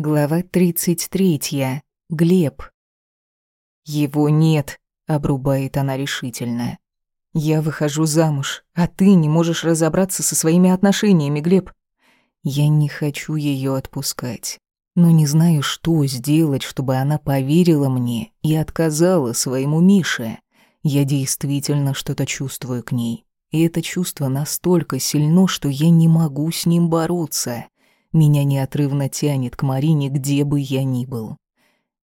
Глава 33. Глеб. «Его нет», — обрубает она решительно. «Я выхожу замуж, а ты не можешь разобраться со своими отношениями, Глеб». Я не хочу ее отпускать, но не знаю, что сделать, чтобы она поверила мне и отказала своему Мише. Я действительно что-то чувствую к ней, и это чувство настолько сильно, что я не могу с ним бороться. Меня неотрывно тянет к Марине, где бы я ни был.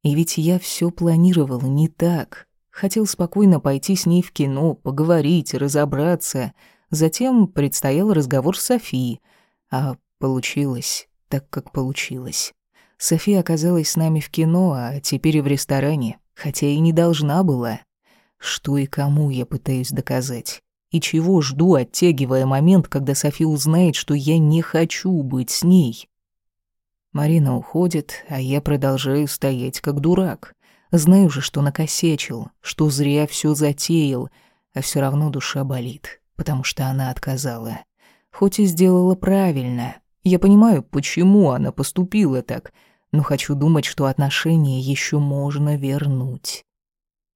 И ведь я все планировал не так. Хотел спокойно пойти с ней в кино, поговорить, разобраться. Затем предстоял разговор с Софией. А получилось так, как получилось. София оказалась с нами в кино, а теперь и в ресторане, хотя и не должна была. Что и кому я пытаюсь доказать? И чего жду, оттягивая момент, когда Софи узнает, что я не хочу быть с ней? Марина уходит, а я продолжаю стоять как дурак. Знаю же, что накосячил, что зря все затеял, а все равно душа болит, потому что она отказала. Хоть и сделала правильно. Я понимаю, почему она поступила так, но хочу думать, что отношения еще можно вернуть.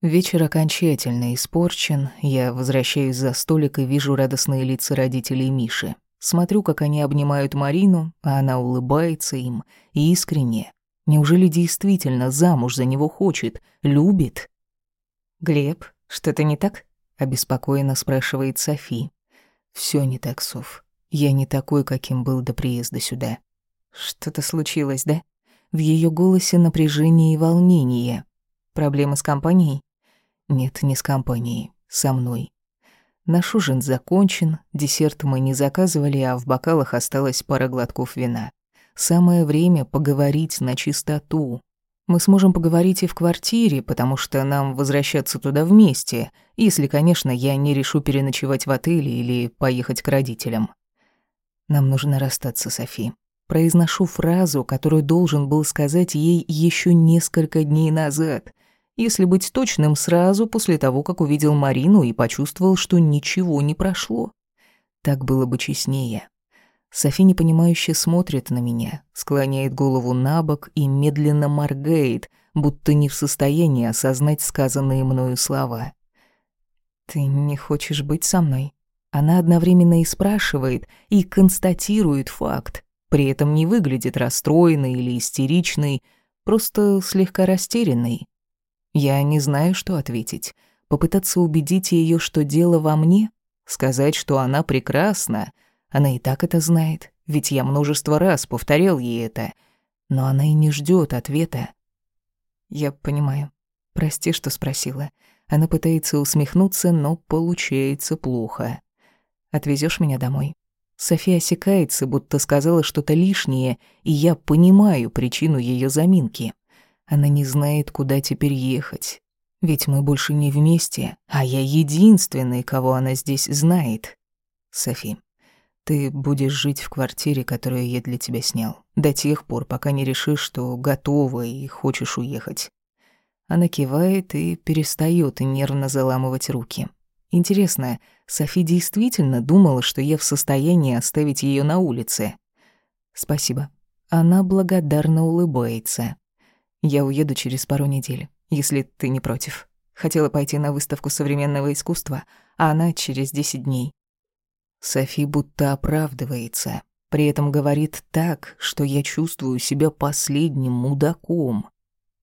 Вечер окончательно испорчен, я возвращаюсь за столик и вижу радостные лица родителей Миши. Смотрю, как они обнимают Марину, а она улыбается им, и искренне. Неужели действительно замуж за него хочет, любит? «Глеб, что-то не так?» — обеспокоенно спрашивает Софи. Все не так, Соф. Я не такой, каким был до приезда сюда». «Что-то случилось, да?» В ее голосе напряжение и волнение. «Проблемы с компанией?» Нет, не с компанией, со мной. Наш ужин закончен, десерт мы не заказывали, а в бокалах осталось пара глотков вина. Самое время поговорить на чистоту. Мы сможем поговорить и в квартире, потому что нам возвращаться туда вместе, если, конечно, я не решу переночевать в отеле или поехать к родителям. Нам нужно расстаться, Софи. Произношу фразу, которую должен был сказать ей еще несколько дней назад, если быть точным, сразу после того, как увидел Марину и почувствовал, что ничего не прошло. Так было бы честнее. Софи непонимающе смотрит на меня, склоняет голову на бок и медленно моргает, будто не в состоянии осознать сказанные мною слова. «Ты не хочешь быть со мной?» Она одновременно и спрашивает, и констатирует факт, при этом не выглядит расстроенной или истеричной, просто слегка растерянной. Я не знаю, что ответить. Попытаться убедить ее, что дело во мне? Сказать, что она прекрасна? Она и так это знает, ведь я множество раз повторял ей это. Но она и не ждет ответа. Я понимаю. Прости, что спросила. Она пытается усмехнуться, но получается плохо. Отвезешь меня домой? София осекается, будто сказала что-то лишнее, и я понимаю причину ее заминки. Она не знает, куда теперь ехать. Ведь мы больше не вместе, а я единственный, кого она здесь знает. Софи, ты будешь жить в квартире, которую я для тебя снял, до тех пор, пока не решишь, что готова и хочешь уехать. Она кивает и перестает нервно заламывать руки. Интересно, Софи действительно думала, что я в состоянии оставить ее на улице? Спасибо. Она благодарно улыбается. Я уеду через пару недель, если ты не против. Хотела пойти на выставку современного искусства, а она через десять дней. Софи будто оправдывается, при этом говорит так, что я чувствую себя последним мудаком.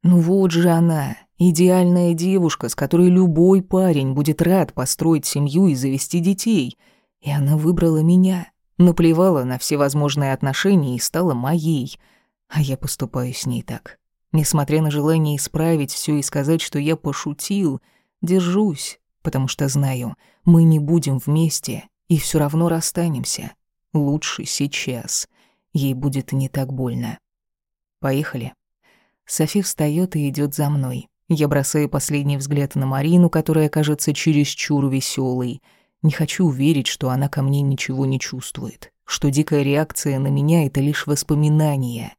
Ну вот же она, идеальная девушка, с которой любой парень будет рад построить семью и завести детей. И она выбрала меня, наплевала на все возможные отношения и стала моей. А я поступаю с ней так. Несмотря на желание исправить все и сказать, что я пошутил, держусь, потому что знаю, мы не будем вместе и все равно расстанемся. Лучше сейчас. Ей будет не так больно. Поехали. Софи встает и идет за мной. Я бросаю последний взгляд на Марину, которая кажется чересчур веселой. Не хочу верить, что она ко мне ничего не чувствует, что дикая реакция на меня — это лишь воспоминание.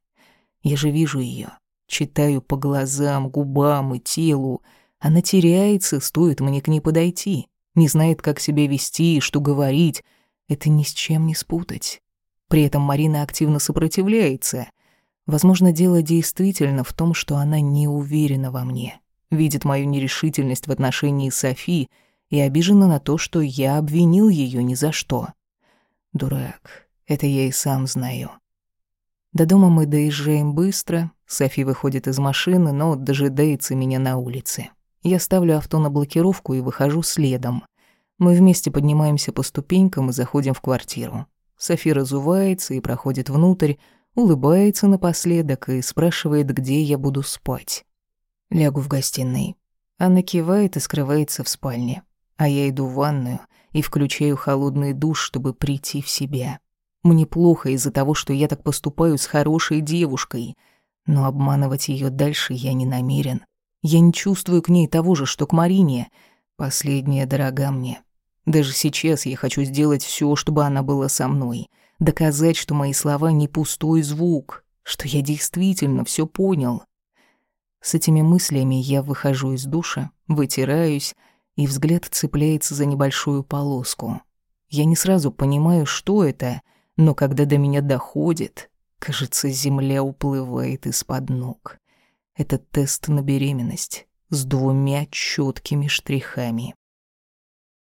Я же вижу ее, Читаю по глазам, губам и телу. Она теряется, стоит мне к ней подойти. Не знает, как себя вести что говорить. Это ни с чем не спутать. При этом Марина активно сопротивляется. Возможно, дело действительно в том, что она не уверена во мне, видит мою нерешительность в отношении Софи и обижена на то, что я обвинил ее ни за что. Дурак, это я и сам знаю. До дома мы доезжаем быстро, Софи выходит из машины, но дожидается меня на улице. Я ставлю авто на блокировку и выхожу следом. Мы вместе поднимаемся по ступенькам и заходим в квартиру. Софи разувается и проходит внутрь, улыбается напоследок и спрашивает, где я буду спать. Лягу в гостиной. Она кивает и скрывается в спальне. А я иду в ванную и включаю холодный душ, чтобы прийти в себя. Мне плохо из-за того, что я так поступаю с хорошей девушкой, но обманывать ее дальше я не намерен. Я не чувствую к ней того же, что к Марине. Последняя дорога мне. Даже сейчас я хочу сделать все, чтобы она была со мной. Доказать, что мои слова не пустой звук, что я действительно все понял. С этими мыслями я выхожу из душа, вытираюсь, и взгляд цепляется за небольшую полоску. Я не сразу понимаю, что это, но когда до меня доходит, кажется, земля уплывает из-под ног. Это тест на беременность с двумя четкими штрихами.